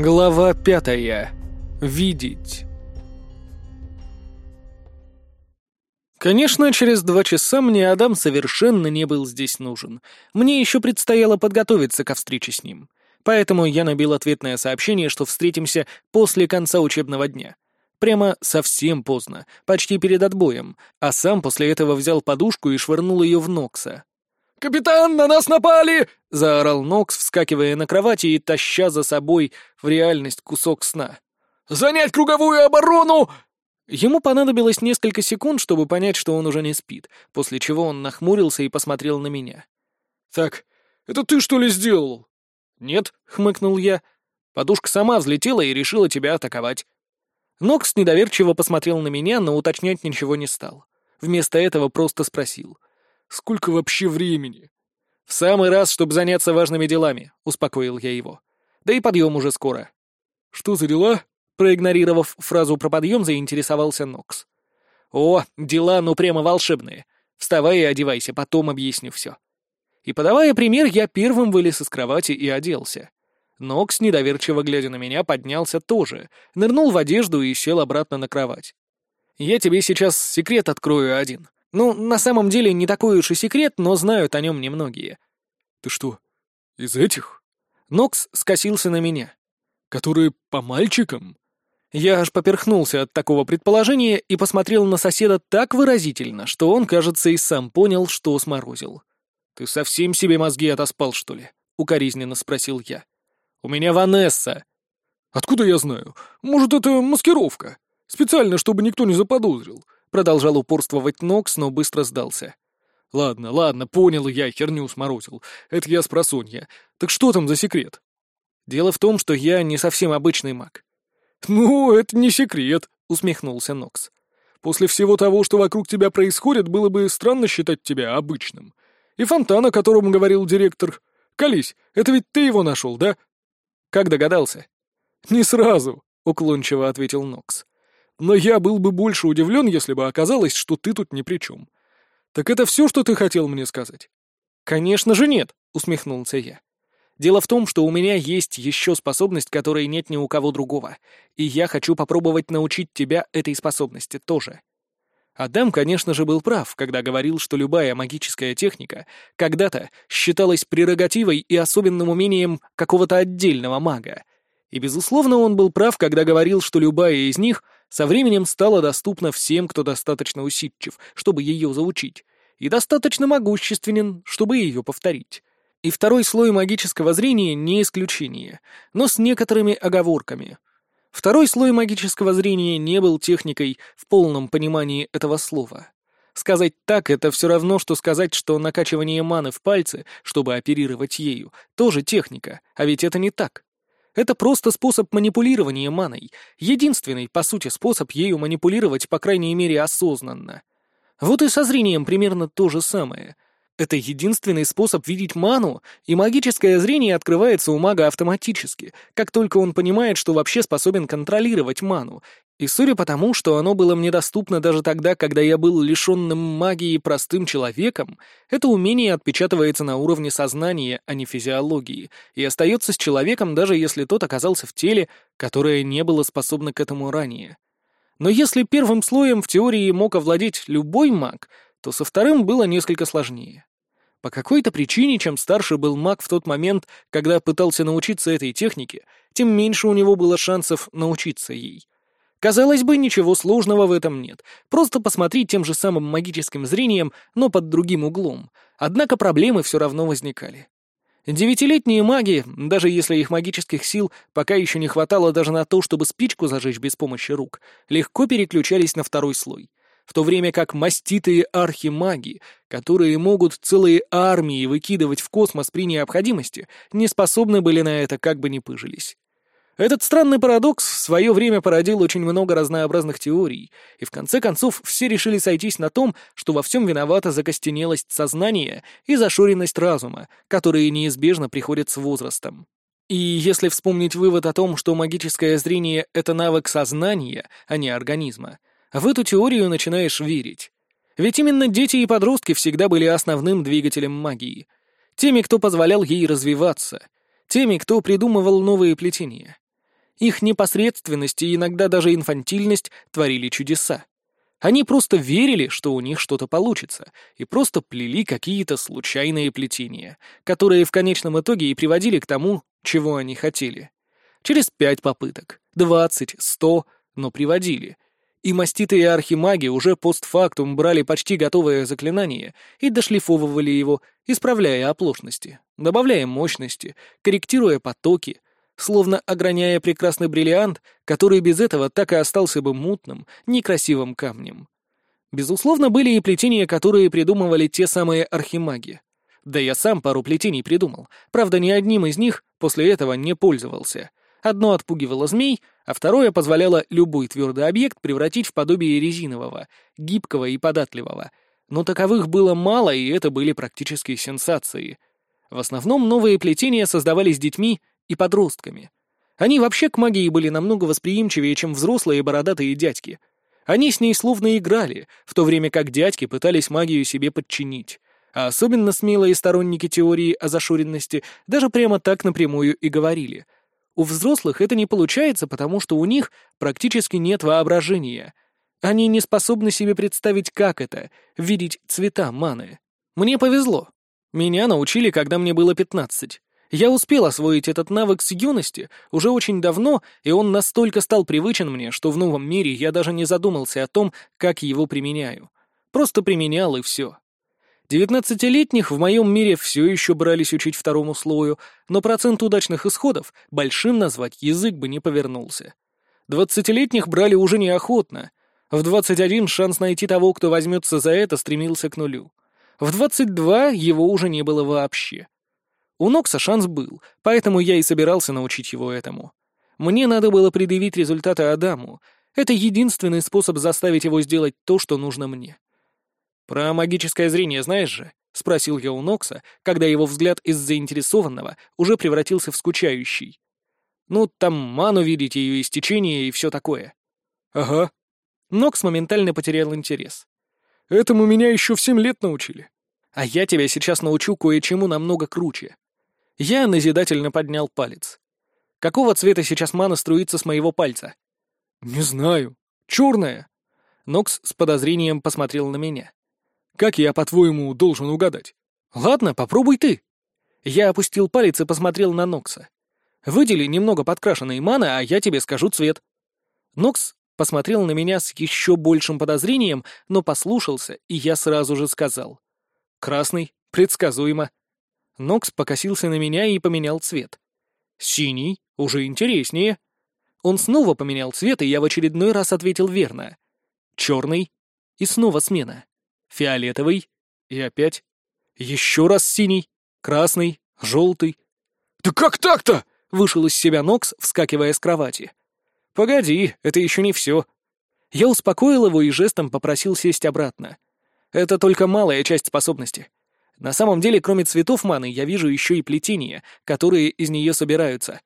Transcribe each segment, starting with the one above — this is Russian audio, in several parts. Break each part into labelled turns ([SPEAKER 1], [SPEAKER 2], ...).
[SPEAKER 1] Глава пятая. Видеть. Конечно, через два часа мне Адам совершенно не был здесь нужен. Мне еще предстояло подготовиться ко встрече с ним. Поэтому я набил ответное сообщение, что встретимся после конца учебного дня. Прямо совсем поздно, почти перед отбоем, а сам после этого взял подушку и швырнул ее в Нокса.
[SPEAKER 2] «Капитан, на нас напали!»
[SPEAKER 1] — заорал Нокс, вскакивая на кровати и таща за собой в реальность кусок сна.
[SPEAKER 2] «Занять круговую оборону!»
[SPEAKER 1] Ему понадобилось несколько секунд, чтобы понять, что он уже не спит, после чего он нахмурился и посмотрел на меня.
[SPEAKER 2] «Так, это ты что ли сделал?»
[SPEAKER 1] «Нет», — хмыкнул я. «Подушка сама взлетела и решила тебя атаковать». Нокс недоверчиво посмотрел на меня, но уточнять ничего не стал. Вместо этого просто спросил.
[SPEAKER 2] «Сколько вообще времени?»
[SPEAKER 1] «В самый раз, чтобы заняться важными делами», — успокоил я его. «Да и подъем уже скоро».
[SPEAKER 2] «Что за дела?»
[SPEAKER 1] Проигнорировав фразу про подъем, заинтересовался Нокс. «О, дела ну прямо волшебные. Вставай и одевайся, потом объясню все». И подавая пример, я первым вылез из кровати и оделся. Нокс, недоверчиво глядя на меня, поднялся тоже, нырнул в одежду и сел обратно на кровать. «Я тебе сейчас секрет открою один. Ну, на самом деле, не такой уж и секрет, но знают о нем немногие».
[SPEAKER 2] «Ты что, из этих?»
[SPEAKER 1] Нокс скосился на меня.
[SPEAKER 2] «Которые по мальчикам?»
[SPEAKER 1] Я аж поперхнулся от такого предположения и посмотрел на соседа так выразительно, что он, кажется, и сам понял, что сморозил. «Ты совсем себе мозги отоспал, что ли?» — укоризненно спросил я. «У меня Ванесса».
[SPEAKER 2] «Откуда я знаю? Может, это маскировка? Специально, чтобы никто не заподозрил».
[SPEAKER 1] Продолжал упорствовать Нокс, но быстро сдался.
[SPEAKER 2] «Ладно, ладно, понял я, херню сморозил. Это я спросонья. Так что там за секрет?»
[SPEAKER 1] «Дело в том, что я не совсем обычный маг.
[SPEAKER 2] «Ну, это не секрет», — усмехнулся Нокс. «После всего того, что вокруг тебя происходит, было бы странно считать тебя обычным. И фонтан, о котором говорил директор. Колись, это ведь ты его нашел, да?»
[SPEAKER 1] «Как догадался?»
[SPEAKER 2] «Не сразу», — уклончиво ответил Нокс. «Но я был бы больше удивлен, если бы оказалось, что ты тут ни при чем. Так это все, что ты хотел мне сказать?»
[SPEAKER 1] «Конечно же нет», — усмехнулся я. Дело в том, что у меня есть еще способность, которой нет ни у кого другого, и я хочу попробовать научить тебя этой способности тоже. Адам, конечно же, был прав, когда говорил, что любая магическая техника когда-то считалась прерогативой и особенным умением какого-то отдельного мага. И, безусловно, он был прав, когда говорил, что любая из них со временем стала доступна всем, кто достаточно усидчив, чтобы ее заучить, и достаточно могущественен, чтобы ее повторить. И второй слой магического зрения не исключение, но с некоторыми оговорками. Второй слой магического зрения не был техникой в полном понимании этого слова. Сказать так — это все равно, что сказать, что накачивание маны в пальцы, чтобы оперировать ею, тоже техника, а ведь это не так. Это просто способ манипулирования маной, единственный, по сути, способ ею манипулировать, по крайней мере, осознанно. Вот и со зрением примерно то же самое — это единственный способ видеть ману, и магическое зрение открывается у мага автоматически, как только он понимает, что вообще способен контролировать ману. И судя по тому, что оно было мне доступно даже тогда, когда я был лишенным магии простым человеком, это умение отпечатывается на уровне сознания, а не физиологии, и остается с человеком, даже если тот оказался в теле, которое не было способно к этому ранее. Но если первым слоем в теории мог овладеть любой маг, то со вторым было несколько сложнее. По какой-то причине, чем старше был маг в тот момент, когда пытался научиться этой технике, тем меньше у него было шансов научиться ей. Казалось бы, ничего сложного в этом нет. Просто посмотреть тем же самым магическим зрением, но под другим углом. Однако проблемы все равно возникали. Девятилетние маги, даже если их магических сил пока еще не хватало даже на то, чтобы спичку зажечь без помощи рук, легко переключались на второй слой в то время как маститые архимаги, которые могут целые армии выкидывать в космос при необходимости, не способны были на это как бы ни пыжились. Этот странный парадокс в свое время породил очень много разнообразных теорий, и в конце концов все решили сойтись на том, что во всем виновата закостенелость сознания и зашоренность разума, которые неизбежно приходят с возрастом. И если вспомнить вывод о том, что магическое зрение — это навык сознания, а не организма, в эту теорию начинаешь верить. Ведь именно дети и подростки всегда были основным двигателем магии. Теми, кто позволял ей развиваться. Теми, кто придумывал новые плетения. Их непосредственность и иногда даже инфантильность творили чудеса. Они просто верили, что у них что-то получится, и просто плели какие-то случайные плетения, которые в конечном итоге и приводили к тому, чего они хотели. Через пять попыток, двадцать, сто, но приводили. И маститые архимаги уже постфактум брали почти готовое заклинание и дошлифовывали его, исправляя оплошности, добавляя мощности, корректируя потоки, словно ограняя прекрасный бриллиант, который без этого так и остался бы мутным, некрасивым камнем. Безусловно, были и плетения, которые придумывали те самые архимаги. Да я сам пару плетений придумал, правда, ни одним из них после этого не пользовался. Одно отпугивало змей, а второе позволяло любой твердый объект превратить в подобие резинового, гибкого и податливого. Но таковых было мало, и это были практически сенсации. В основном новые плетения создавались детьми и подростками. Они вообще к магии были намного восприимчивее, чем взрослые бородатые дядьки. Они с ней словно играли, в то время как дядьки пытались магию себе подчинить. А особенно смелые сторонники теории о зашоренности даже прямо так напрямую и говорили. У взрослых это не получается, потому что у них практически нет воображения. Они не способны себе представить, как это — видеть цвета маны. Мне повезло. Меня научили, когда мне было пятнадцать. Я успел освоить этот навык с юности, уже очень давно, и он настолько стал привычен мне, что в новом мире я даже не задумался о том, как его применяю. Просто применял, и все. Девятнадцатилетних в моем мире все еще брались учить второму слою, но процент удачных исходов большим назвать язык бы не повернулся. Двадцатилетних брали уже неохотно. В двадцать один шанс найти того, кто возьмется за это, стремился к нулю. В двадцать два его уже не было вообще. У Нокса шанс был, поэтому я и собирался научить его этому. Мне надо было предъявить результаты Адаму. Это единственный способ заставить его сделать то, что нужно мне. «Про магическое зрение знаешь же?» — спросил я у Нокса, когда его взгляд из заинтересованного уже превратился в скучающий. «Ну, там ману видеть, ее истечение и все такое».
[SPEAKER 2] «Ага».
[SPEAKER 1] Нокс моментально потерял интерес.
[SPEAKER 2] «Этому меня еще в семь лет научили».
[SPEAKER 1] «А я тебя сейчас научу кое-чему намного круче. Я назидательно поднял палец. Какого цвета сейчас мана струится с моего пальца?
[SPEAKER 2] Не знаю. Черная.
[SPEAKER 1] Нокс с подозрением посмотрел на меня.
[SPEAKER 2] Как я, по-твоему, должен угадать?
[SPEAKER 1] Ладно, попробуй ты. Я опустил палец и посмотрел на Нокса. Выдели немного подкрашенной маны, а я тебе скажу цвет. Нокс посмотрел на меня с еще большим подозрением, но послушался, и я сразу же сказал. Красный, предсказуемо. Нокс покосился на меня и поменял цвет. «Синий, уже интереснее». Он снова поменял цвет, и я в очередной раз ответил верно. «Черный» и снова смена. «Фиолетовый» и опять. Еще раз синий, красный, желтый.
[SPEAKER 2] «Да как так-то?»
[SPEAKER 1] — вышел из себя Нокс, вскакивая с кровати. «Погоди, это еще не все». Я успокоил его и жестом попросил сесть обратно. Это только малая часть способности. На самом деле, кроме цветов маны, я вижу еще и плетения, которые из нее собираются.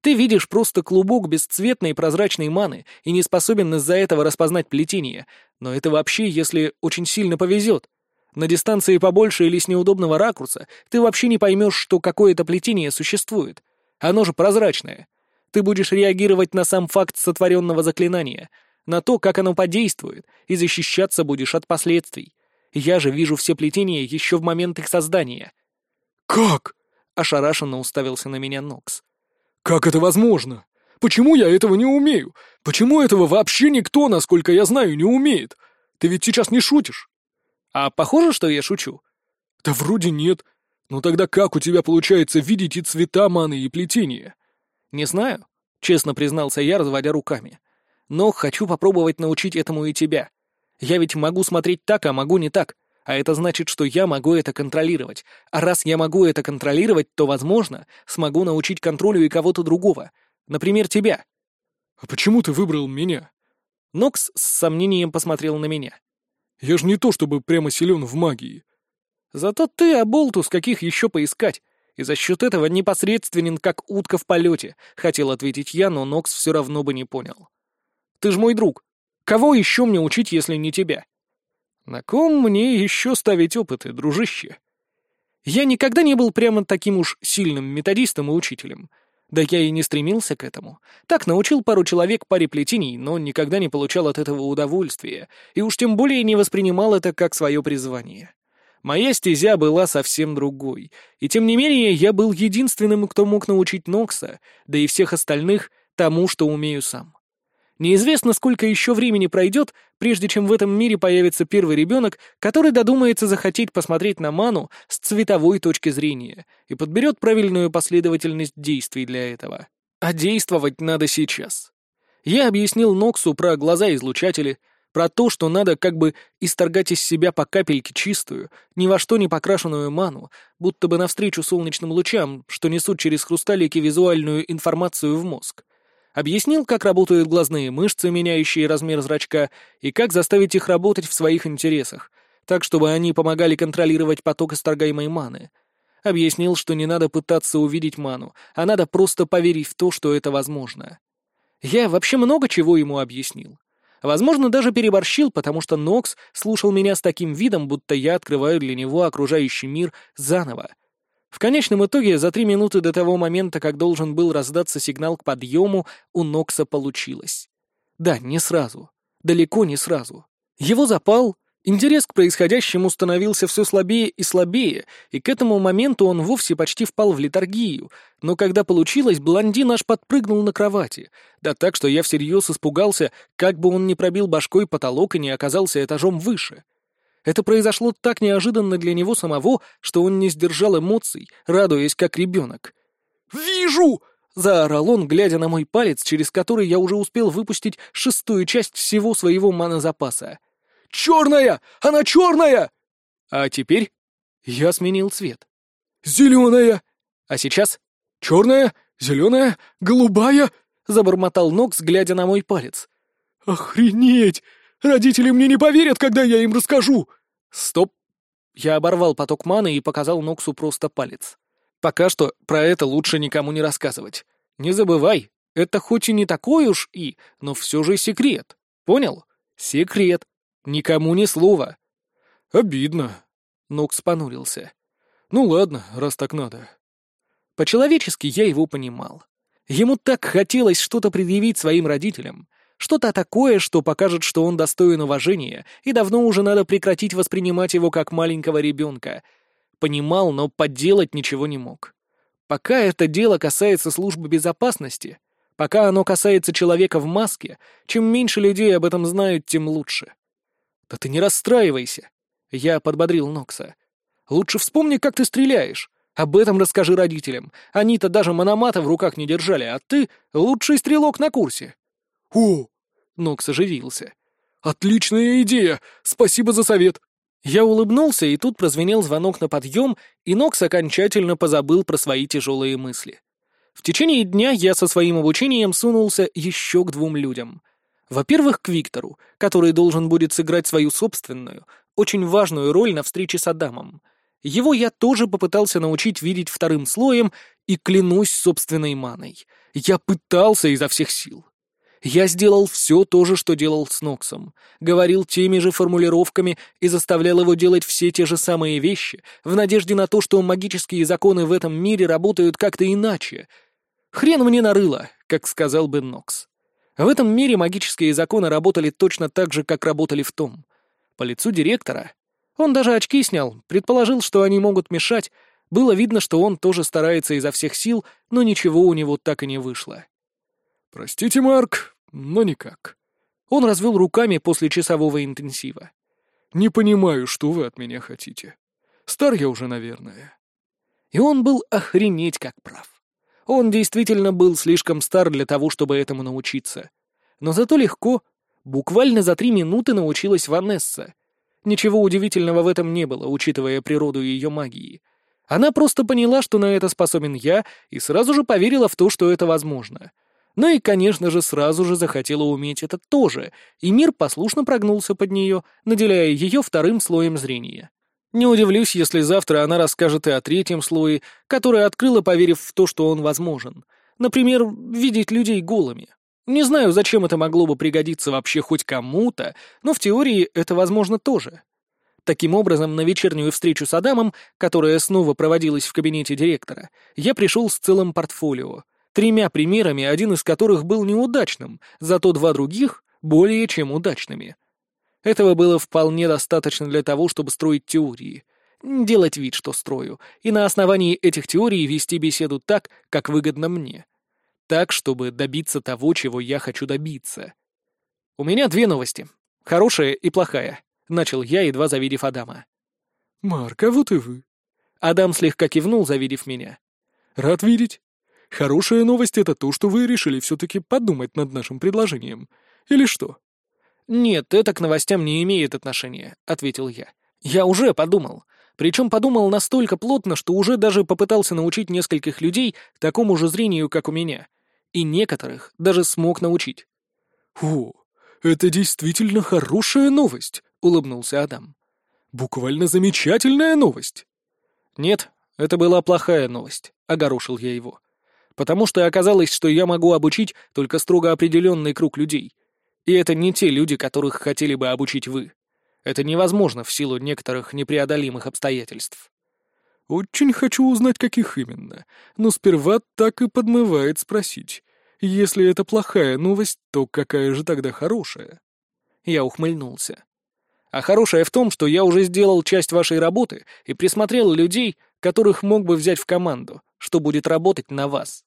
[SPEAKER 1] Ты видишь просто клубок бесцветной прозрачной маны и не способен из-за этого распознать плетение, но это вообще, если очень сильно повезет. На дистанции побольше или с неудобного ракурса ты вообще не поймешь, что какое-то плетение существует. Оно же прозрачное. Ты будешь реагировать на сам факт сотворенного заклинания, на то, как оно подействует, и защищаться будешь от последствий. Я же вижу все плетения еще в момент их создания».
[SPEAKER 2] «Как?»
[SPEAKER 1] — ошарашенно уставился на меня Нокс.
[SPEAKER 2] «Как это возможно? Почему я этого не умею? Почему этого вообще никто, насколько я знаю, не умеет? Ты ведь сейчас не шутишь?»
[SPEAKER 1] «А похоже, что я шучу?»
[SPEAKER 2] «Да вроде нет. Но тогда как у тебя получается видеть и цвета маны, и плетения?»
[SPEAKER 1] «Не знаю», — честно признался я, разводя руками. «Но хочу попробовать научить этому и тебя. Я ведь могу смотреть так, а могу не так. А это значит, что я могу это контролировать. А раз я могу это контролировать, то, возможно, смогу научить контролю и кого-то другого. Например, тебя.
[SPEAKER 2] А почему ты выбрал меня?
[SPEAKER 1] Нокс с сомнением посмотрел на меня.
[SPEAKER 2] Я же не то чтобы прямо силен в магии.
[SPEAKER 1] Зато ты, Аболтус, каких еще поискать. И за счет этого непосредственен, как утка в полете, хотел ответить я, но Нокс все равно бы не понял. Ты ж мой друг. Кого еще мне учить, если не тебя? На ком мне еще ставить опыты, дружище? Я никогда не был прямо таким уж сильным методистом и учителем. Да я и не стремился к этому. Так научил пару человек паре плетений, но никогда не получал от этого удовольствия, и уж тем более не воспринимал это как свое призвание. Моя стезя была совсем другой, и тем не менее я был единственным, кто мог научить Нокса, да и всех остальных, тому, что умею сам. Неизвестно, сколько еще времени пройдет, прежде чем в этом мире появится первый ребенок, который додумается захотеть посмотреть на ману с цветовой точки зрения и подберет правильную последовательность действий для этого. А действовать надо сейчас. Я объяснил Ноксу про глаза-излучатели, про то, что надо как бы исторгать из себя по капельке чистую, ни во что не покрашенную ману, будто бы навстречу солнечным лучам, что несут через хрусталики визуальную информацию в мозг. Объяснил, как работают глазные мышцы, меняющие размер зрачка, и как заставить их работать в своих интересах, так, чтобы они помогали контролировать поток исторгаемой маны. Объяснил, что не надо пытаться увидеть ману, а надо просто поверить в то, что это возможно. Я вообще много чего ему объяснил. Возможно, даже переборщил, потому что Нокс слушал меня с таким видом, будто я открываю для него окружающий мир заново, в конечном итоге, за три минуты до того момента, как должен был раздаться сигнал к подъему, у Нокса получилось. Да, не сразу. Далеко не сразу. Его запал, интерес к происходящему становился все слабее и слабее, и к этому моменту он вовсе почти впал в литургию, но когда получилось, блондин аж подпрыгнул на кровати, да так, что я всерьез испугался, как бы он не пробил башкой потолок и не оказался этажом выше. Это произошло так неожиданно для него самого, что он не сдержал эмоций, радуясь как ребенок. «Вижу!» — заорал он, глядя на мой палец, через который я уже успел выпустить шестую часть всего своего манозапаса. «Черная! Она черная!» А теперь я сменил цвет. «Зеленая!» А сейчас «Черная, зеленая, голубая!» — забормотал Нокс, глядя на мой палец. «Охренеть! Родители мне не поверят, когда я им расскажу!» «Стоп!» Я оборвал поток маны и показал Ноксу просто палец. «Пока что про это лучше никому не рассказывать. Не забывай, это хоть и не такой уж и, но все же секрет. Понял? Секрет. Никому ни слова». «Обидно», — Нокс понурился. «Ну ладно, раз так надо». По-человечески я его понимал. Ему так хотелось что-то предъявить своим родителям, что-то такое, что покажет, что он достоин уважения, и давно уже надо прекратить воспринимать его как маленького ребенка. Понимал, но подделать ничего не мог. Пока это дело касается службы безопасности, пока оно касается человека в маске, чем меньше людей об этом знают, тем лучше. «Да ты не расстраивайся!» Я подбодрил Нокса. «Лучше вспомни, как ты стреляешь. Об этом расскажи родителям. Они-то даже мономата в руках не держали, а ты — лучший стрелок на курсе». «О!» — Нокс оживился. «Отличная идея! Спасибо за совет!» Я улыбнулся, и тут прозвенел звонок на подъем, и Нокс окончательно позабыл про свои тяжелые мысли. В течение дня я со своим обучением сунулся еще к двум людям. Во-первых, к Виктору, который должен будет сыграть свою собственную, очень важную роль на встрече с Адамом. Его я тоже попытался научить видеть вторым слоем, и клянусь собственной маной. Я пытался изо всех сил. Я сделал все то же, что делал с Ноксом. Говорил теми же формулировками и заставлял его делать все те же самые вещи, в надежде на то, что магические законы в этом мире работают как-то иначе. Хрен мне нарыло, как сказал бы Нокс. В этом мире магические законы работали точно так же, как работали в том. По лицу директора. Он даже очки снял, предположил, что они могут мешать. Было видно, что он тоже старается изо всех сил, но ничего у него так и не вышло. «Простите, Марк, но никак». Он развел руками после часового интенсива. «Не понимаю, что вы от меня хотите. Стар я уже, наверное». И он был охренеть как прав. Он действительно был слишком стар для того, чтобы этому научиться. Но зато легко. Буквально за три минуты научилась Ванесса. Ничего удивительного в этом не было, учитывая природу ее магии. Она просто поняла, что на это способен я, и сразу же поверила в то, что это возможно — ну и, конечно же, сразу же захотела уметь это тоже, и мир послушно прогнулся под нее, наделяя ее вторым слоем зрения. Не удивлюсь, если завтра она расскажет и о третьем слое, который открыла, поверив в то, что он возможен. Например, видеть людей голыми. Не знаю, зачем это могло бы пригодиться вообще хоть кому-то, но в теории это возможно тоже. Таким образом, на вечернюю встречу с Адамом, которая снова проводилась в кабинете директора, я пришел с целым портфолио — тремя примерами, один из которых был неудачным, зато два других — более чем удачными. Этого было вполне достаточно для того, чтобы строить теории, делать вид, что строю, и на основании этих теорий вести беседу так, как выгодно мне. Так, чтобы добиться того, чего я хочу добиться. У меня две новости. Хорошая и плохая. Начал я, едва завидев Адама.
[SPEAKER 2] «Марк, а вот и вы».
[SPEAKER 1] Адам слегка кивнул, завидев меня.
[SPEAKER 2] «Рад видеть. Хорошая новость — это то, что вы решили все-таки подумать над нашим предложением. Или что?»
[SPEAKER 1] «Нет, это к новостям не имеет отношения», — ответил я. «Я уже подумал. Причем подумал настолько плотно, что уже даже попытался научить нескольких людей такому же зрению, как у меня. И некоторых даже смог научить».
[SPEAKER 2] «О, это действительно хорошая новость», — улыбнулся Адам. «Буквально замечательная новость».
[SPEAKER 1] «Нет, это была плохая новость», — огорошил я его. «Потому что оказалось, что я могу обучить только строго определенный круг людей. И это не те люди, которых хотели бы обучить вы. Это невозможно в силу некоторых непреодолимых обстоятельств».
[SPEAKER 2] «Очень хочу узнать, каких именно, но сперва так и подмывает спросить. Если это плохая новость, то какая же тогда хорошая?»
[SPEAKER 1] Я ухмыльнулся. «А хорошая в том, что я уже сделал часть вашей работы и присмотрел людей, которых мог бы взять в команду, что будет работать на вас.